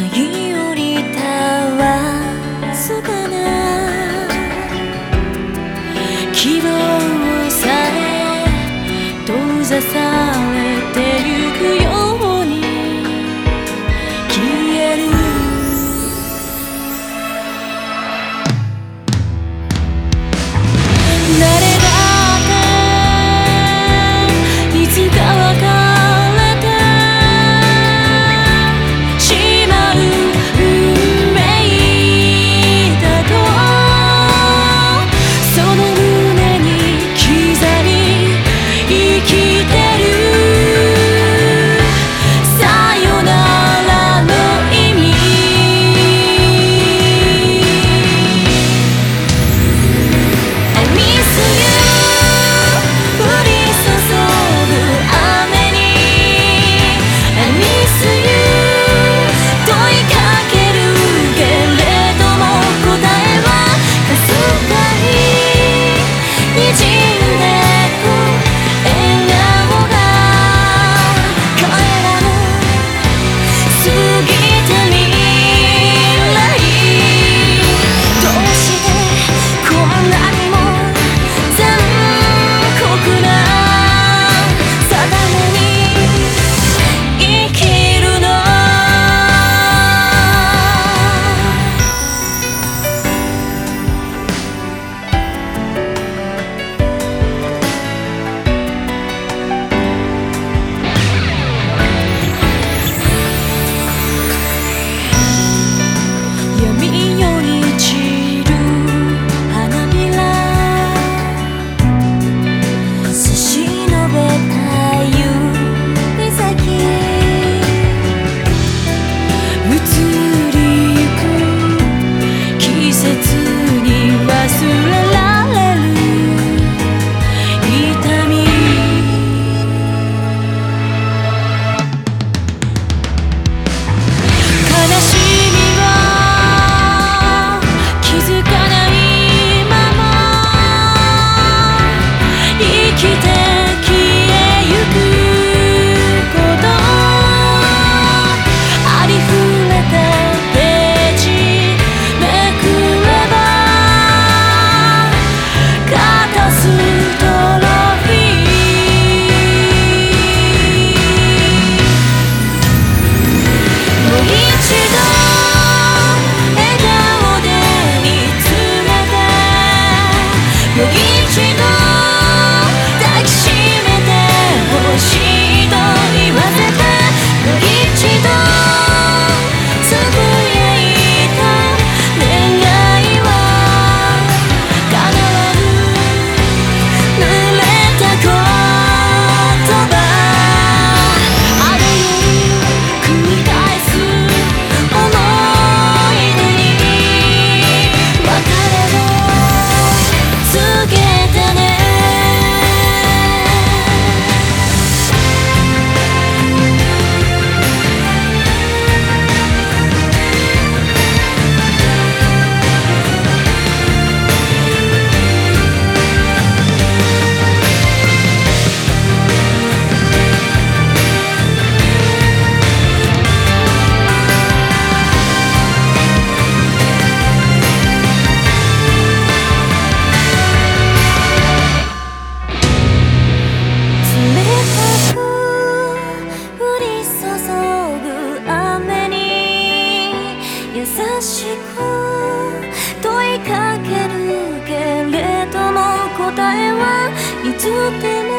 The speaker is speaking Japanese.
舞りたわすな希望さえざされてゆくよ麦しく問いかけるけれども答えはいつでも